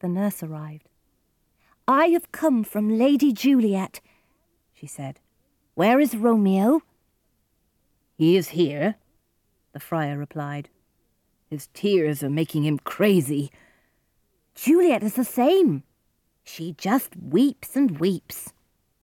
The nurse arrived. I have come from Lady Juliet, she said. Where is Romeo? He is here, the friar replied. His tears are making him crazy. Juliet is the same. She just weeps and weeps.